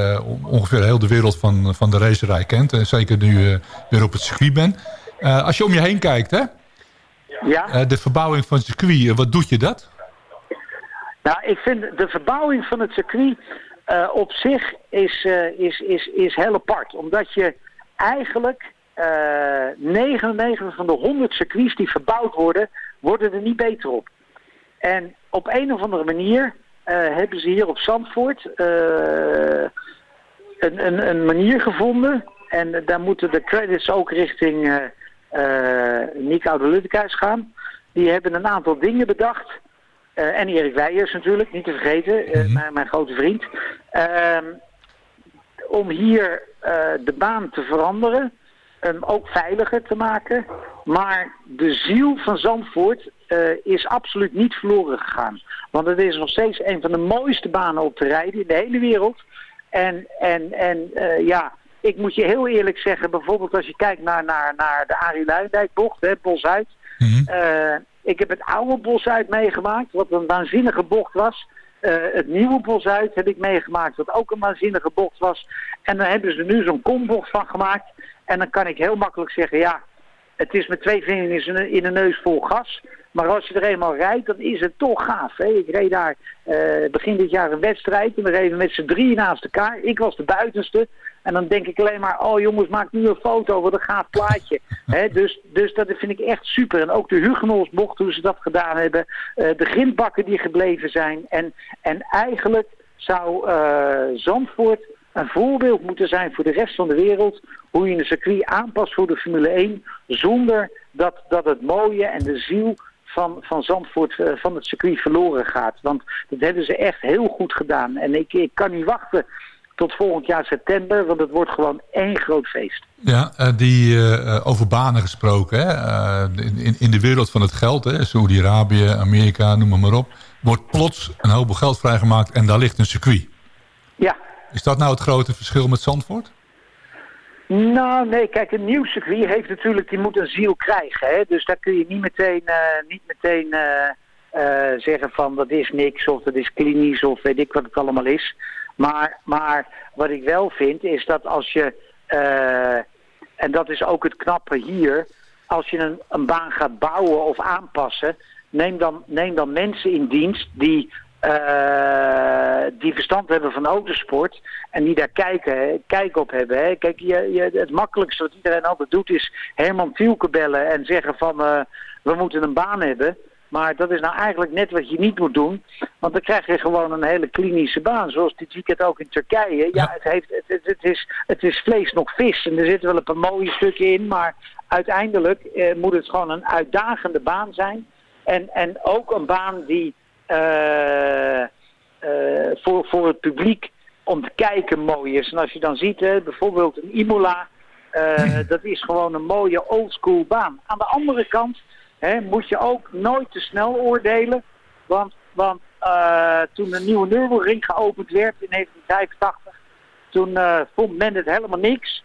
ongeveer heel de wereld van, van de racerij kent. En zeker nu je weer op het circuit bent. Als je om je heen kijkt, hè, Ja? de verbouwing van het circuit, wat doet je dat? Nou, ik vind de verbouwing van het circuit eh, op zich is, eh, is, is, is heel apart. Omdat je eigenlijk eh 99 van de 100 circuits die verbouwd worden, worden er niet beter op. En op een of andere manier eh, hebben ze hier op Zandvoort eh, een, een, een manier gevonden. En daar moeten de credits ook richting eh eh Nick Oude gaan. Die hebben een aantal dingen bedacht. Eh, en Erik Weijers natuurlijk, niet te vergeten, eh, mijn, mijn grote vriend. Ehm, om hier eh, de baan te veranderen, hem ook veiliger te maken. Maar de ziel van Zandvoort is absoluut niet verloren gegaan. Want het is nog steeds een van de mooiste banen op te rijden in de hele wereld. En, en, en ja, ik moet je heel eerlijk zeggen, bijvoorbeeld als je kijkt naar, naar, naar de Arie Luijendijk-bocht, hè, Bos-Zuid. Eh, ik heb het oude Bos-Zuid meegemaakt, wat een waanzinnige bocht was. Eh, het nieuwe Bos-Zuid heb ik meegemaakt, wat ook een waanzinnige bocht was. En dan hebben ze nu zo'n kombocht van gemaakt. En dan kan ik heel makkelijk zeggen, ja, het is met twee vingers in een neus vol gas. Maar als je er eenmaal rijdt, dan is het toch gaaf. Hè? Ik reed daar eh, begin dit jaar een wedstrijd. En we reden met z'n drieën naast elkaar. Ik was de buitenste. En dan denk ik alleen maar, oh jongens, maak nu een foto, wat een gaaf plaatje. Dus, dus dat vind ik echt super. En ook de Hugenolsbocht, hoe ze dat gedaan hebben. eh, de grindbakken die gebleven zijn. En, en eigenlijk zou eh, Zandvoort een voorbeeld moeten zijn voor de rest van de wereld. Hoe je een circuit aanpast voor de Formule 1. Zonder dat, dat het mooie en de ziel van, van Zandvoort eh, van het circuit verloren gaat. Want dat hebben ze echt heel goed gedaan. En ik, ik kan niet wachten tot volgend jaar september. Want het wordt gewoon één groot feest. Ja, eh, die eh, eh, over banen gesproken. Hè? In, in de wereld van het geld, Saudi-Arabië, Amerika, noem maar, maar op... wordt plots een hoop geld vrijgemaakt en daar ligt een circuit. Ja, Is dat nou het grote verschil met Zandvoort? Nou, nee, kijk, een nieuw circuit heeft natuurlijk, die moet een ziel krijgen. Hè? Dus daar kun je niet meteen, niet meteen zeggen van dat is niks of dat is klinisch of weet ik wat het allemaal is. Maar, maar wat ik wel vind is dat als je, eh, en dat is ook het knappe hier, als je een, een baan gaat bouwen of aanpassen, neem dan, neem dan mensen in dienst die eh, die verstand hebben van autosport en die daar kijken, kijk op hebben. Hè. Kijk, je, je, het makkelijkste wat iedereen altijd doet is Herman Tielke bellen en zeggen van eh, we moeten een baan hebben. Maar dat is nou eigenlijk net wat je niet moet doen. Want dan krijg je gewoon een hele klinische baan. Zoals dit weekend ook in Turkije. Ja, het, heeft, het, het, het is, het is vlees nog vis. En er zitten wel een paar mooie stukken in. Maar uiteindelijk eh, moet het gewoon een uitdagende baan zijn. En, en ook een baan die eh, eh, voor, voor het publiek om te kijken mooi is. En als je dan ziet, hè, bijvoorbeeld een Imola, eh, dat is gewoon een mooie oldschool baan. Aan de andere kant hè, moet je ook nooit te snel oordelen. Want, want eh, toen de nieuwe Nürburgring geopend werd in 1985, toen eh, vond men het helemaal niks.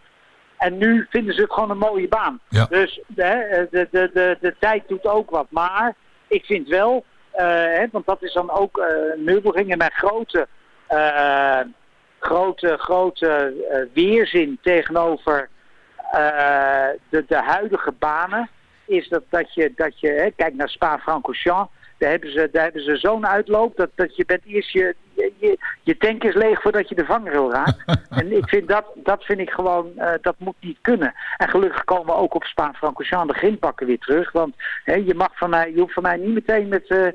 En nu vinden ze het gewoon een mooie baan. Ja. Dus hè, de, de, de, de tijd doet ook wat. Maar ik vind wel, eh, hè, want dat is dan ook uh, Nürburgring grote, eh, grote, grote eh, weerzin tegenover de, de huidige banen. Is dat, dat je, dat je hè, kijk naar Spa-Francorchamps. Daar hebben ze, daar hebben ze zo'n uitloop dat, dat je bent eerst je, je, je tank is leeg voordat je de vangrail raakt. en ik vind dat, dat vind ik gewoon, eh, dat moet niet kunnen. En gelukkig komen we ook op Spa-Francorchamps de grindpakken weer terug. Want hè, je mag van mij, je hoeft van mij niet meteen met eh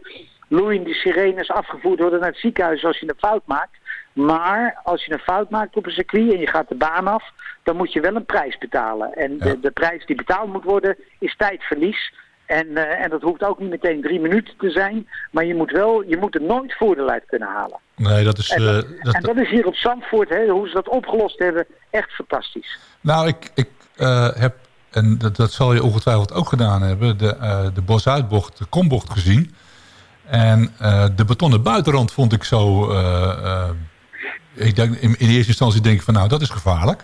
loeiende sirenes afgevoerd worden naar het ziekenhuis als je een fout maakt. Maar als je een fout maakt op een circuit en je gaat de baan af, dan moet je wel een prijs betalen. En Ja. de, de prijs die betaald moet worden is tijdverlies. En, eh, en dat hoeft ook niet meteen drie minuten te zijn. Maar je moet, wel, je moet er nooit voordeel uit kunnen halen. Nee, dat is... En, eh, dat, dat- en dat is hier op Zandvoort, hè, hoe ze dat opgelost hebben, echt fantastisch. Nou, ik, ik eh, heb, en dat, dat zal je ongetwijfeld ook gedaan hebben, de, eh de bosuitbocht, de kombocht gezien. En eh, de betonnen buitenrand vond ik zo... ik denk, in, eerste instantie denk ik van nou, dat is gevaarlijk.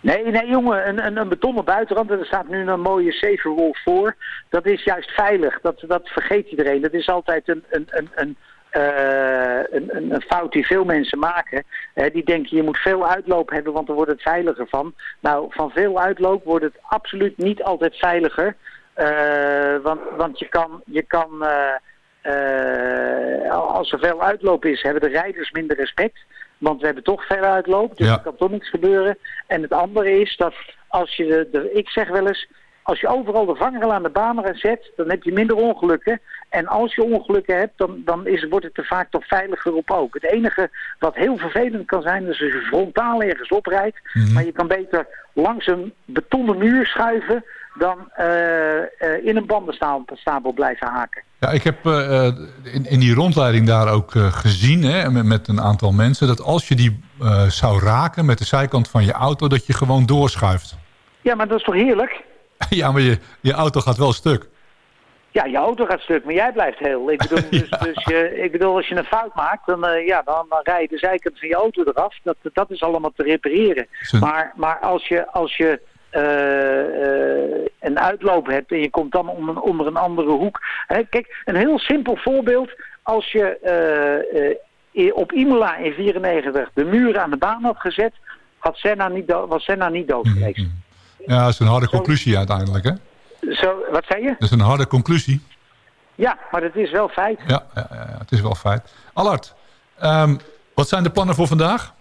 Nee, nee jongen, een, een, betonnen buitenrand, en er staat nu een mooie Saferwolf voor. Dat is juist veilig, dat, dat vergeet iedereen. Dat is altijd een, een, een, een, eh, een, een, fout die veel mensen maken. Die denken je moet veel uitloop hebben, want dan wordt het veiliger van. Nou, van veel uitloop wordt het absoluut niet altijd veiliger. Eh, want, want je kan, je kan eh, als er veel uitloop is, hebben de rijders minder respect. Want we hebben toch veel uitloop, dus Ja. er kan toch niks gebeuren. En het andere is dat als je, de, de- ik zeg wel eens, als je overal de vanger aan de baan zet, dan heb je minder ongelukken. En als je ongelukken hebt, dan, dan is, wordt het er vaak toch veiliger op ook. Het enige wat heel vervelend kan zijn, is als je frontaal ergens oprijdt. Maar je kan beter langs een betonnen muur schuiven dan eh, eh, in een bandenstapel blijven haken. Ja, ik heb eh, in, in die rondleiding daar ook gezien, hè, met, met een aantal mensen, dat als je die zou raken met de zijkant van je auto, dat je gewoon doorschuift. Ja, maar dat is toch heerlijk? ja, maar je, je auto gaat wel stuk. Ja, je auto gaat stuk, maar jij blijft heel. Ik bedoel, dus, Ja. dus je, ik bedoel als je een fout maakt, dan, ja, dan, dan rij je de zijkant van je auto eraf. Dat, dat is allemaal te repareren. Maar, maar als je, als je een uitloop hebt en je komt dan onder, onder een andere hoek. Hè, kijk, een heel simpel voorbeeld. Als je eh, eh, op Imola in 94 de muren aan de baan had gezet, had Senna niet was Senna niet dood geweest. Ja, dat is een harde conclusie uiteindelijk, hè? Zo, wat zei je? Dat is een harde conclusie. Ja, maar dat is wel feit. Ja, ja, ja, ja, het is wel feit. Allard, ehm, wat zijn de plannen voor vandaag?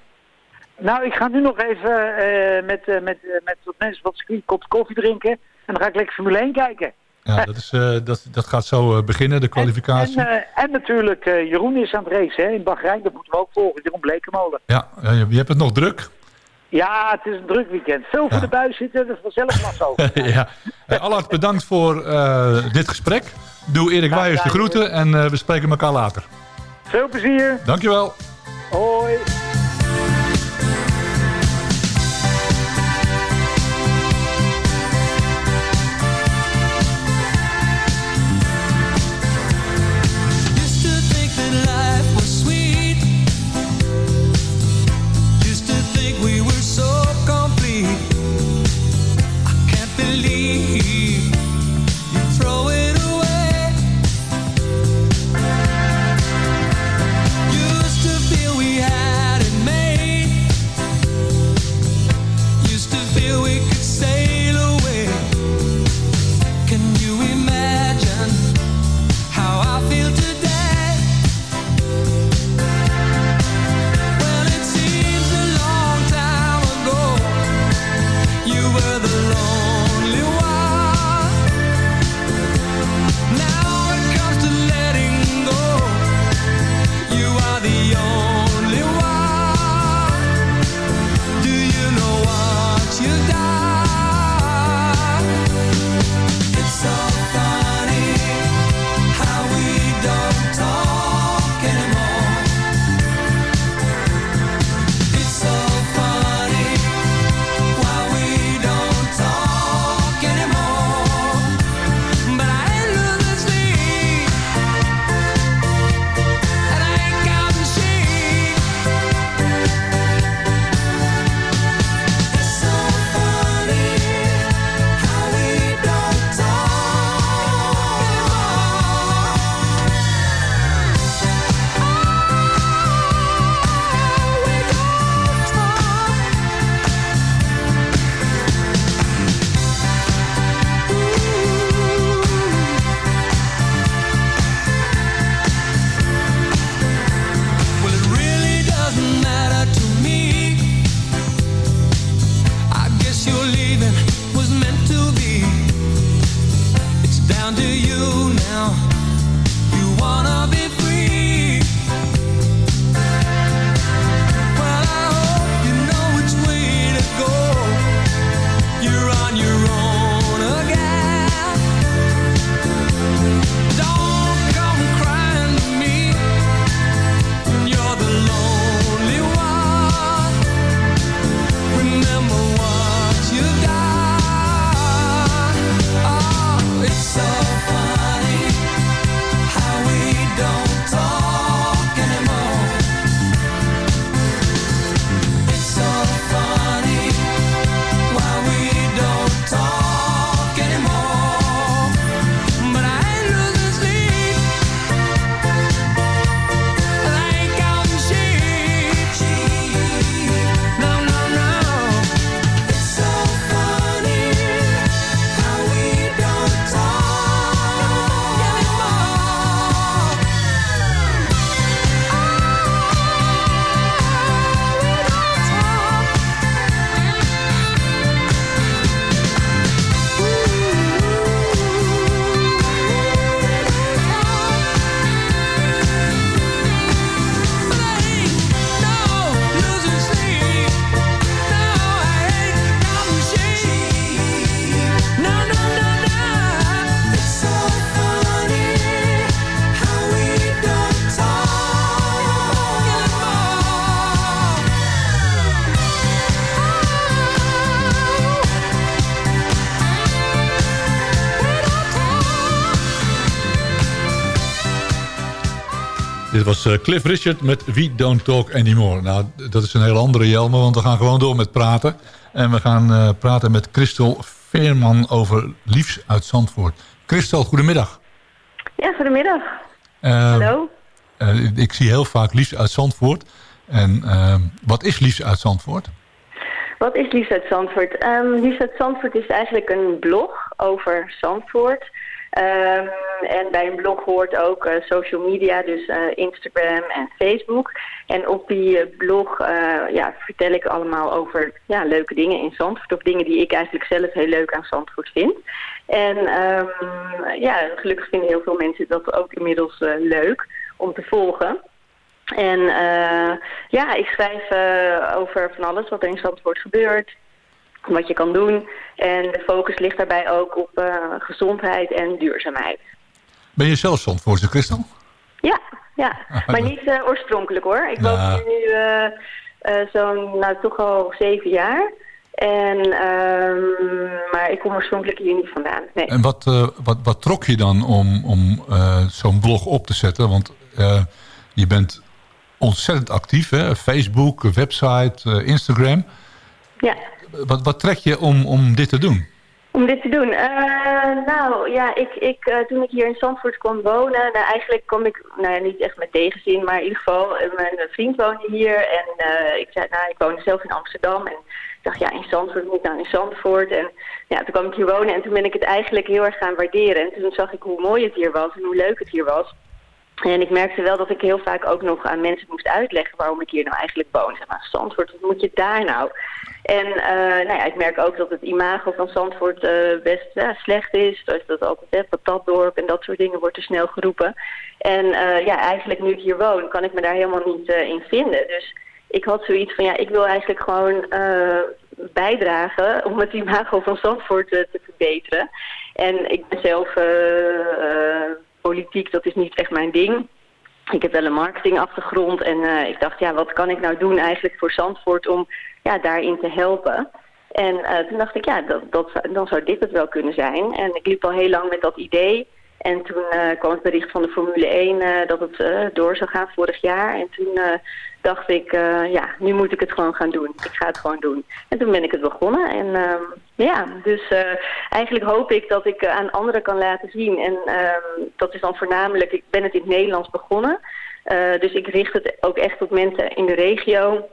Nou, ik ga nu nog even eh, met, eh, met, eh, met wat mensen wat circuit een kop koffie drinken. En dan ga ik lekker Formule 1 kijken. Ja, dat, is, dat, dat gaat zo beginnen, de kwalificatie. En, en natuurlijk, Jeroen is aan het racen hè, in Bahrein. Dat moeten we ook volgen. Jeroen Blekemolen. Ja, ja, je, je hebt het nog druk. Ja, het is een druk weekend. Veel voor de buis zitten, dat is vanzelf maar zo. ja. Allard, bedankt voor dit gesprek. Doe Erik Wijers de groeten en we spreken elkaar later. Veel plezier. Dankjewel. Hoi. Was eh, Cliff Richard met We Don't Talk Anymore. Nou, dat is een heel andere Jelme, want we gaan gewoon door met praten. En we gaan eh, praten met Christel Veerman over Liefs uit Zandvoort. Christel, goedemiddag. Ja, goedemiddag. Eh, Hallo. ik zie heel vaak Liefs uit Zandvoort. En wat is Liefs uit Zandvoort? Wat is Liefst uit Zandvoort? Ehm Liefst uit Zandvoort is eigenlijk een blog over Zandvoort. Ehm, en bij een blog hoort ook eh, social media, dus eh, Instagram en Facebook. En op die eh, blog ja, vertel ik allemaal over ja, leuke dingen in Zandvoort. Of dingen die ik eigenlijk zelf heel leuk aan Zandvoort vind. En ehm, ja, gelukkig vinden heel veel mensen dat ook inmiddels leuk om te volgen. En ja, ik schrijf over van alles wat er in Zandvoort gebeurt. Wat je kan doen. En de focus ligt daarbij ook op eh, gezondheid en duurzaamheid. Ben je zelf Zandvoortse, Christel? Ja, ja. Maar niet eh, oorspronkelijk hoor. Ik woon hier nu eh, zo'n, nou toch al zeven jaar. En, ehm, maar ik kom oorspronkelijk hier niet vandaan. Nee. En wat, wat, wat trok je dan om, om zo'n blog op te zetten? Want je bent ontzettend actief, hè? Facebook, website, Instagram. Ja. Wat, wat trek je om, om dit te doen? Om dit te doen? Eh, nou ja, ik, ik, eh, toen ik hier in Zandvoort kwam wonen, nou, eigenlijk kwam ik, nou ja, niet echt met tegenzin, maar in ieder geval, eh, mijn vriend woonde hier en ik zei, nou, ik woonde zelf in Amsterdam en ik dacht, ja, in Zandvoort moet ik nou in Zandvoort. En ja, toen kwam ik hier wonen en toen ben ik het eigenlijk heel erg gaan waarderen. En toen zag ik hoe mooi het hier was en hoe leuk het hier was. En ik merkte wel dat ik heel vaak ook nog aan mensen moest uitleggen waarom ik hier nou eigenlijk woon. Zeg maar, Zandvoort, wat moet je daar nou? En eh, nou ja, ik merk ook dat het imago van Zandvoort eh, best slecht is. Dus dat altijd hè, patatdorp en dat soort dingen wordt er snel geroepen. En eh, ja, eigenlijk nu ik hier woon, kan ik me daar helemaal niet in vinden. Dus ik had zoiets van, ja, ik wil eigenlijk gewoon bijdragen om het imago van Zandvoort te verbeteren. En ik ben zelf politiek, dat is niet echt mijn ding. Ik heb wel een marketingachtergrond en eh, ik dacht, ja, wat kan ik nou doen eigenlijk voor Zandvoort om ja, daarin te helpen? En eh, toen dacht ik, ja, dat, dat, dan zou dit het wel kunnen zijn. En ik liep al heel lang met dat idee. En toen eh, kwam het bericht van de Formule 1 eh, dat het eh, door zou gaan vorig jaar. En toen dacht ik, ja, nu moet ik het gewoon gaan doen. Ik ga het gewoon doen. En toen ben ik het begonnen. En ehm, ja, dus eigenlijk hoop ik dat ik aan anderen kan laten zien. En ehm, dat is dan voornamelijk, ik ben het in het Nederlands begonnen. Dus ik richt het ook echt op mensen in de regio.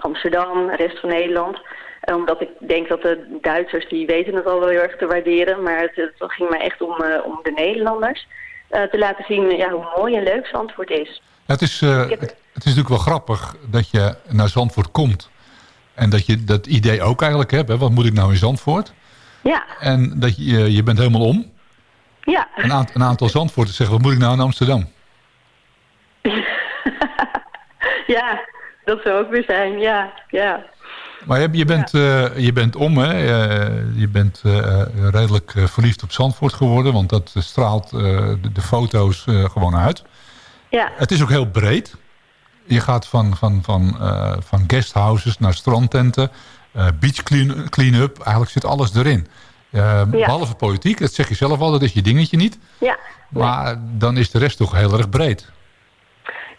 Amsterdam, rest van Nederland. Eh, omdat ik denk dat de Duitsers, die weten het al wel heel erg te waarderen. Maar het, het ging mij echt om, eh, om de Nederlanders. eh, te laten zien ja, hoe mooi en leuk Zandvoort is. Het is, heb- het, het is natuurlijk wel grappig dat je naar Zandvoort komt. En dat je dat idee ook eigenlijk hebt. Hè? Wat moet ik nou in Zandvoort? Ja, En dat je, je bent helemaal om. ja. Een, aant- een aantal Zandvoorters zeggen, wat moet ik nou in Amsterdam? ja, dat zou ook weer zijn. Ja, ja. Maar je, je bent, eh, je bent om, hè? Eh, je bent eh, redelijk verliefd op Zandvoort geworden. Want dat straalt de, de foto's gewoon uit. Ja, Het is ook heel breed. Je gaat van, van, van, van guesthouses naar strandtenten. eh, beach clean- clean-up. Eigenlijk zit alles erin. Eh, Behalve politiek, dat zeg je zelf al, dat is je dingetje niet. ja. Maar dan is de rest toch heel erg breed.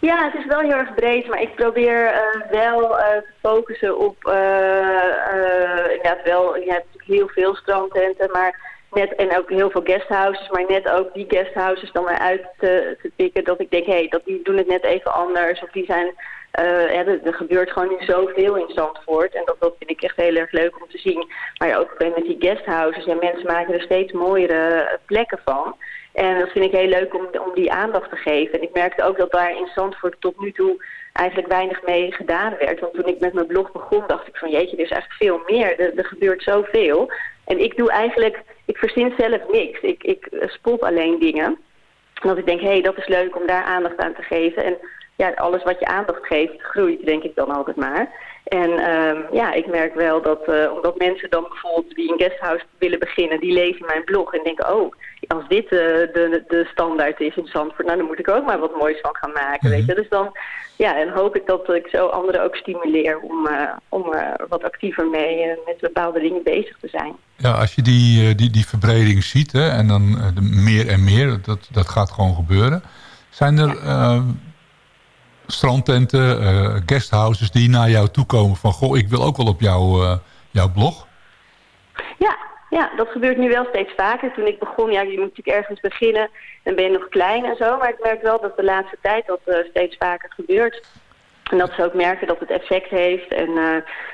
Ja, het is wel heel erg breed, maar ik probeer eh, wel eh, te focussen op, eh, inderdaad wel, je hebt natuurlijk heel veel strandtenten, maar net, en ook heel veel guesthouses, maar net ook die guesthouses dan weer uit te, pikken, dat ik denk, hé, hey, dat die doen het net even anders, of die zijn, er gebeurt gewoon nu zoveel in Zandvoort, en dat, dat vind ik echt heel erg leuk om te zien. Maar ja, ook met die guesthouses, en mensen maken er steeds mooiere plekken van. En dat vind ik heel leuk om, om die aandacht te geven. En ik merkte ook dat daar in Zandvoort tot nu toe eigenlijk weinig mee gedaan werd. Want toen ik met mijn blog begon, dacht ik van jeetje, er is eigenlijk veel meer. Er, gebeurt zoveel. En ik doe eigenlijk, ik verzin zelf niks. Ik, ik spot alleen dingen. En dat ik denk, hé, hey, dat is leuk om daar aandacht aan te geven. En ja, alles wat je aandacht geeft, groeit, denk ik dan altijd maar. En um, ja, ik merk wel dat, uh, omdat mensen dan bijvoorbeeld die een guesthouse willen beginnen, die lezen mijn blog en denken, oh, als dit uh, de, de standaard is in Zandvoort, nou dan moet ik ook maar wat moois van gaan maken, mm -hmm. weet je. Dus dan, ja, en hoop ik dat ik zo anderen ook stimuleer om, uh, om wat actiever mee met bepaalde dingen bezig te zijn. Ja, als je die, die, die verbreding ziet hè, en dan meer en meer, dat, dat gaat gewoon gebeuren. Zijn er... Ja strandtenten, uh, guesthouses die naar jou toe komen van... goh, ik wil ook wel op jou, uh, jouw blog? Ja, ja, dat gebeurt nu wel steeds vaker. Toen ik begon, ja, je moet natuurlijk ergens beginnen... dan ben je nog klein en zo. Maar ik merk wel dat de laatste tijd dat uh, steeds vaker gebeurt. En dat ze ook merken dat het effect heeft en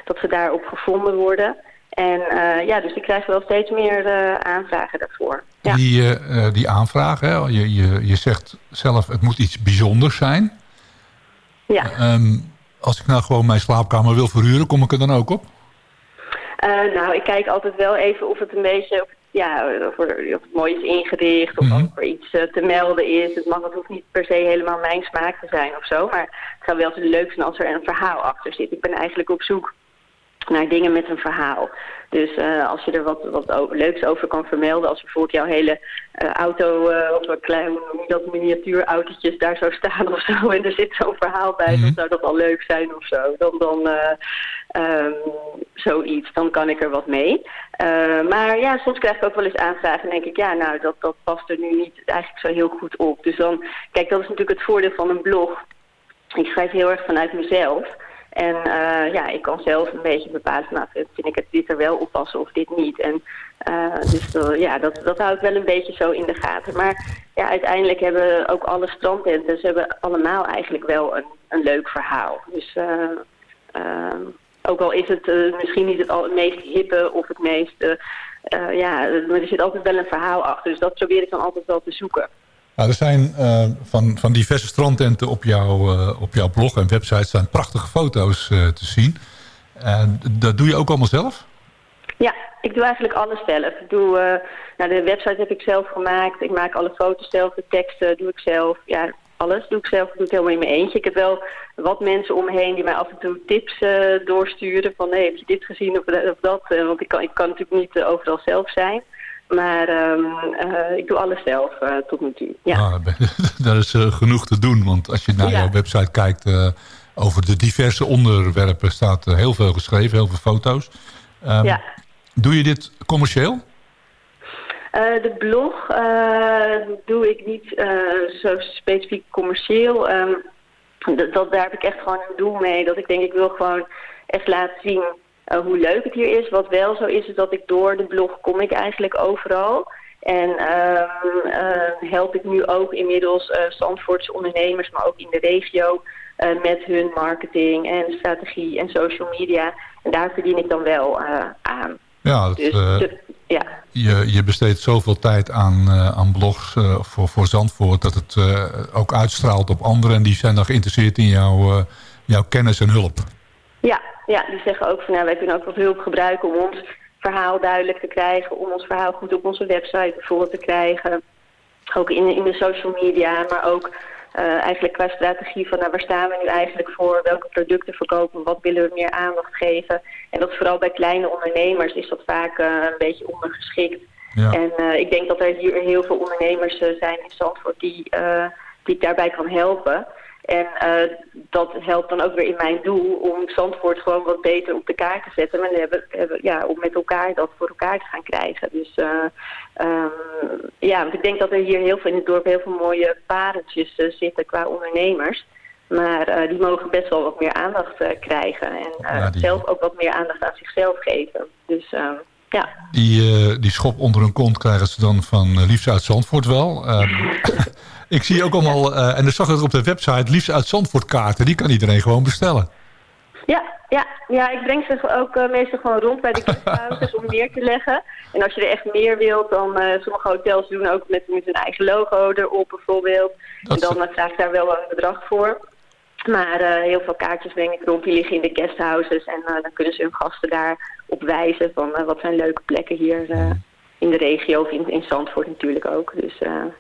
dat ze daarop gevonden worden... En uh, ja, dus ik krijg wel steeds meer aanvragen daarvoor. Ja. Die, die aanvragen, hè? Je, je, je zegt zelf het moet iets bijzonders zijn. Ja. Um, als ik nou gewoon mijn slaapkamer wil verhuren, kom ik er dan ook op? Uh, nou, ik kijk altijd wel even of het een beetje... Of, ja, of, er, of het mooi is ingericht of mm -hmm. of er iets uh, te melden is. Het, mag, het hoeft niet per se helemaal mijn smaak te zijn of zo. Maar het zou wel leuk zijn als er een verhaal achter zit. Ik ben eigenlijk op zoek naar dingen met een verhaal. Dus uh, als je er wat, wat leuks over kan vermelden, als bijvoorbeeld jouw hele uh, auto, uh, of wat klein, dat, miniatuurautootjes daar zou staan of zo, en er zit zo'n verhaal bij, mm -hmm. dan zou dat al leuk zijn of zo. Dan, dan um, zoiets, dan kan ik er wat mee. maar ja, soms krijg ik ook wel eens aanvragen en denk ik, ja, nou, dat, dat past er nu niet eigenlijk zo heel goed op. Dus dan, kijk, dat is natuurlijk het voordeel van een blog. Ik schrijf heel erg vanuit mezelf. En uh, ja, ik kan zelf een beetje bepalen, nou, vind ik het dit er wel oppassen of dit niet. En uh, dus uh, ja, dat, dat hou ik wel een beetje zo in de gaten. Maar ja, uiteindelijk hebben ook alle strandtenten, ze hebben allemaal eigenlijk wel een, een leuk verhaal. Dus ook al is het misschien niet het, al, het meest hippe of het meest, ja, maar er zit altijd wel een verhaal achter. Dus dat probeer ik dan altijd wel te zoeken. Nou, er zijn uh, van, van diverse strandtenten op, jou, uh, op jouw blog en website staan prachtige foto's uh, te zien. En dat doe je ook allemaal zelf? Ja, ik doe eigenlijk alles zelf. Ik doe, nou, de website heb ik zelf gemaakt. Ik maak alle foto's zelf, de teksten doe ik zelf. Ja, alles doe ik zelf. Het helemaal in mijn eentje. Ik heb wel wat mensen om me heen die mij af en toe tips doorsturen. Van, hey, heb je dit gezien of, of dat? want ik kan, ik kan natuurlijk niet overal zelf zijn. Maar um, uh, ik doe alles zelf tot nu toe. Ja. Ah, daar is genoeg te doen. Want als je naar ja. jouw website kijkt over de diverse onderwerpen... staat heel veel geschreven, heel veel foto's. Um, ja. Doe je dit commercieel? De blog doe ik niet zo specifiek commercieel. Um, dat, daar heb ik echt gewoon een doel mee. Dat ik denk, ik wil gewoon echt laten zien hoe leuk het hier is. Wat wel zo is, is dat ik door de blog kom ik eigenlijk overal. En uh, help ik nu ook inmiddels Zandvoortse ondernemers, maar ook in de regio... met hun marketing en strategie en social media. En daar verdien ik dan wel aan. Ja, dat, dus, de, ja. Je, je besteedt zoveel tijd aan, aan blogs voor, voor Zandvoort... dat het ook uitstraalt op anderen... en die zijn dan geïnteresseerd in jouw, jouw kennis en hulp. Ja, ja, die zeggen ook van nou, wij kunnen ook wat hulp gebruiken om ons verhaal duidelijk te krijgen, om ons verhaal goed op onze website bijvoorbeeld te krijgen. Ook in, in de social media, maar ook eh, eigenlijk qua strategie van nou, waar staan we nu eigenlijk voor, welke producten verkopen, wat willen we meer aandacht geven. En dat vooral bij kleine ondernemers is dat vaak eh, een beetje ondergeschikt. Ja. En eh, ik denk dat er hier heel veel ondernemers zijn in Zandvoort die, die ik daarbij kan helpen. En eh, dat helpt dan ook weer in mijn doel om Zandvoort gewoon wat beter op de kaart te zetten. En hebben, hebben, ja, om met elkaar dat voor elkaar te gaan krijgen. Dus ehm, ja, want ik denk dat er hier heel veel in het dorp heel veel mooie pareltjes eh, zitten qua ondernemers. Maar die mogen best wel wat meer aandacht krijgen. En Ja, die- zelf ook wat meer aandacht aan zichzelf geven. Dus ehm, ja. Die, eh, die schop onder hun kont krijgen ze dan van uh, Liefst uit Zandvoort wel. Ehm, ik zie ook allemaal, eh, en dan zag ik op de website, Liefst uit Zandvoort kaarten. Die kan iedereen gewoon bestellen. Ja, ja, ja, ik breng ze ook meestal gewoon rond bij de guesthouses om neer te leggen. En als je er echt meer wilt, dan eh, sommige hotels doen ook met, met hun eigen logo erop bijvoorbeeld. Dat en dan vraag ik daar wel een bedrag voor. Maar eh, heel veel kaartjes breng ik rond, die liggen in de guesthouses. En eh, dan kunnen ze hun gasten daar op wijzen van eh, wat zijn leuke plekken hier in de regio of in, in Zandvoort natuurlijk ook. Dus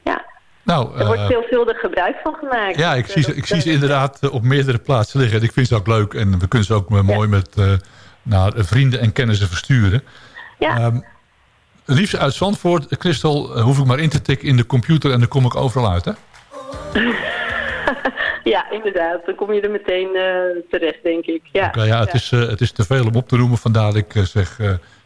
ja, Nou, er wordt veelvuldig gebruik van gemaakt. ja, ik Dus, zie, ze, ik zie ze inderdaad op meerdere plaatsen liggen. En ik vind ze ook leuk. En we kunnen ze ook mooi met naar vrienden en kennissen versturen. Ja. Ehm, liefst uit Zandvoort, Christel, hoef ik maar in te tikken in de computer en dan kom ik overal uit, hè? Ja, inderdaad. Dan kom je er meteen eh, terecht, denk ik. Ja, Oké, ja, het, Is, eh, het is te veel om op te noemen. Vandaar dat ik eh, zeg,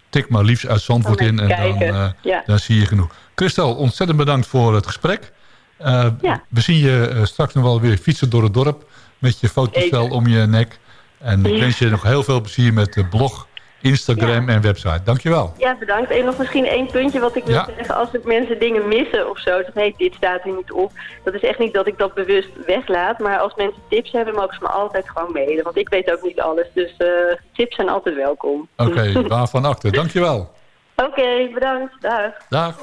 tik maar liefst uit Zandvoort Dan in. En dan, Ja. dan zie je genoeg. Christel, ontzettend bedankt voor het gesprek. Ja. We zien je straks nog wel weer fietsen door het dorp. Met je fotostel Zeker. om je nek. En ik wens je nog heel veel plezier met de blog, Instagram en website. Dankjewel. Ja, bedankt. En nog misschien één puntje wat ik wil Ja. zeggen. Als mensen dingen missen of zo, dan nee, dit staat er niet op. Dat is echt niet dat ik dat bewust weglaat. Maar als mensen tips hebben, mogen ze me altijd gewoon mailen. Want ik weet ook niet alles. Dus eh, tips zijn altijd welkom. Oké, waarvan akte. Dankjewel. Oké, bedankt. Dag. Dag.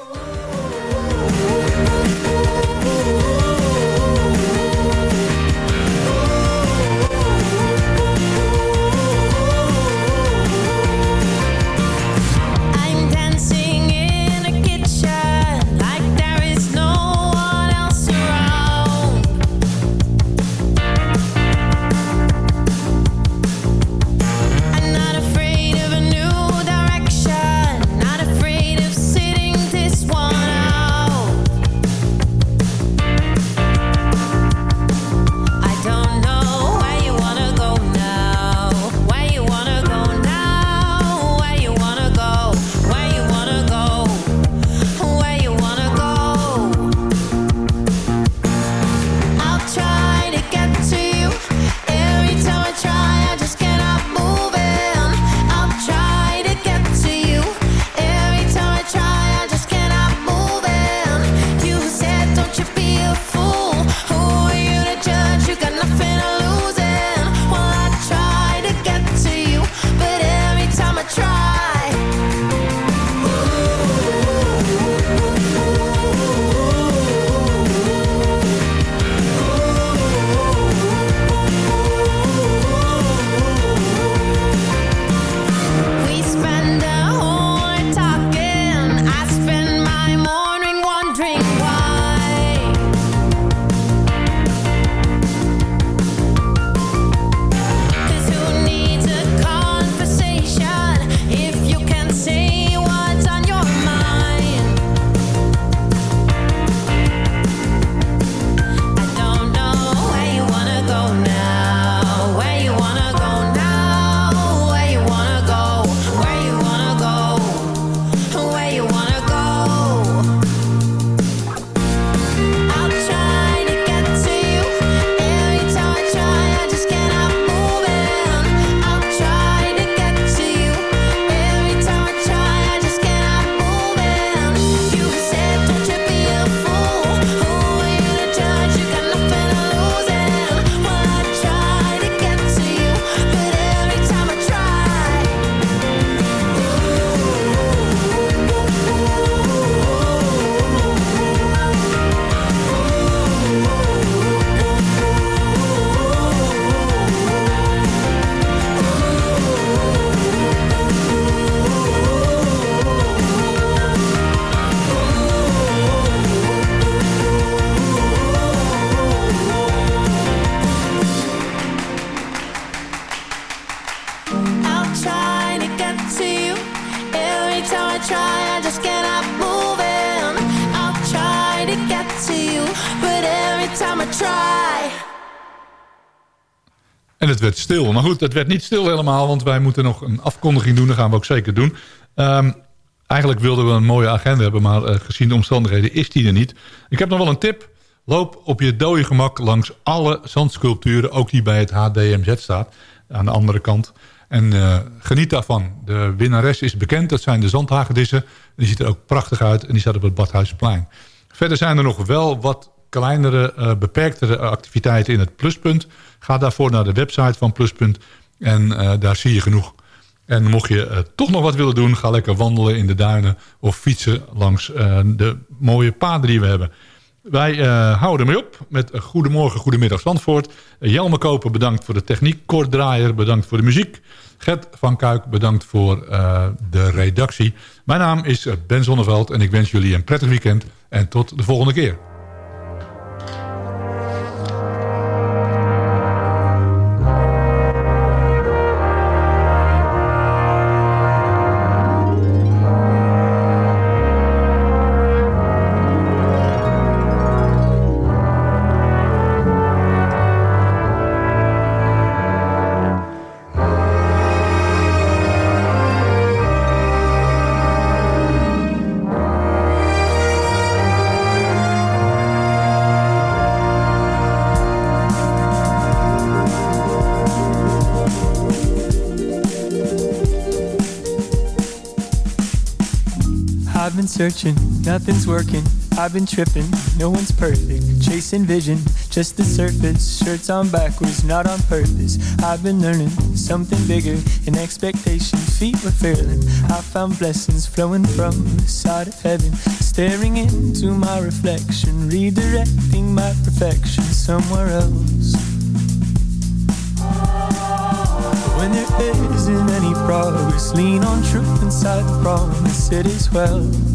Stil. Maar goed, het werd niet stil helemaal, want wij moeten nog een afkondiging doen. Dat gaan we ook zeker doen. Ehm, eigenlijk wilden we een mooie agenda hebben, maar eh, gezien de omstandigheden is die er niet. Ik heb nog wel een tip. Loop op je dode gemak langs alle zandsculpturen, ook die bij het HDMZ staat, aan de andere kant. En eh, geniet daarvan. De winnares is bekend, dat zijn de zandhagedissen. Die ziet er ook prachtig uit en die staat op het Badhuisplein. Verder zijn er nog wel wat kleinere, eh, beperktere activiteiten in het Pluspunt. Ga daarvoor naar de website van Pluspunt en eh, daar zie je genoeg. En mocht je eh, toch nog wat willen doen, ga lekker wandelen in de duinen of fietsen langs eh, de mooie paden die we hebben. Wij eh, houden ermee op met goedemorgen, goedemiddag Zandvoort. Jelme Koper bedankt voor de techniek. Kort Draaier bedankt voor de muziek. Gert van Kuik bedankt voor eh, de redactie. Mijn naam is eh, Ben Zonneveld en ik wens jullie een prettig weekend. En tot de volgende keer. Searching, nothing's working. I've been tripping, no one's perfect. Chasing vision, just the surface. Shirts on backwards, not on purpose. I've been learning something bigger in expectations. Feet were failing. I found blessings flowing from the side of heaven. Staring into my reflection, redirecting my perfection somewhere else. When there isn't any progress, lean on truth inside the promise. It is well.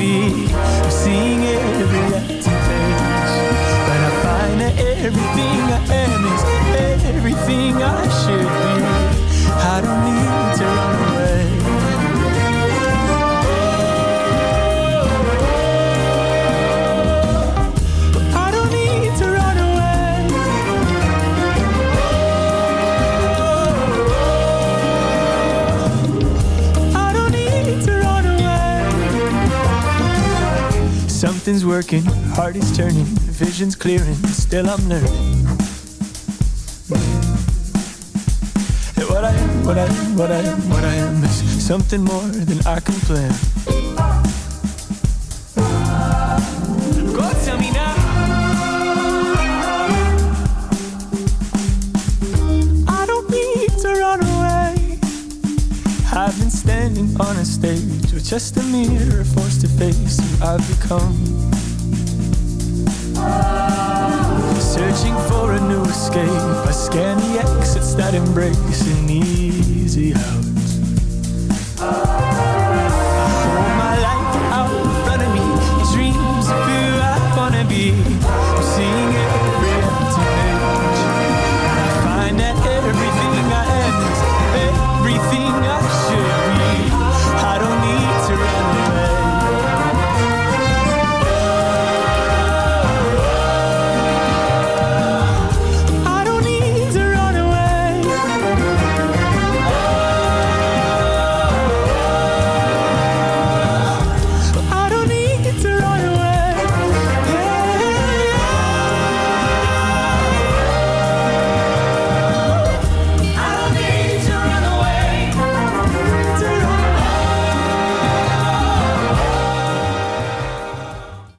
Seeing every empty page, but I find that everything I am is everything I should be. I don't need to run working, heart is turning, vision's clearing, still I'm learning. And What I am, what I am, what I am, what I am is something more than I can plan. Go tell me now. I don't need to run away. I've been standing on a stage with just a mirror forced to face who I've become. break.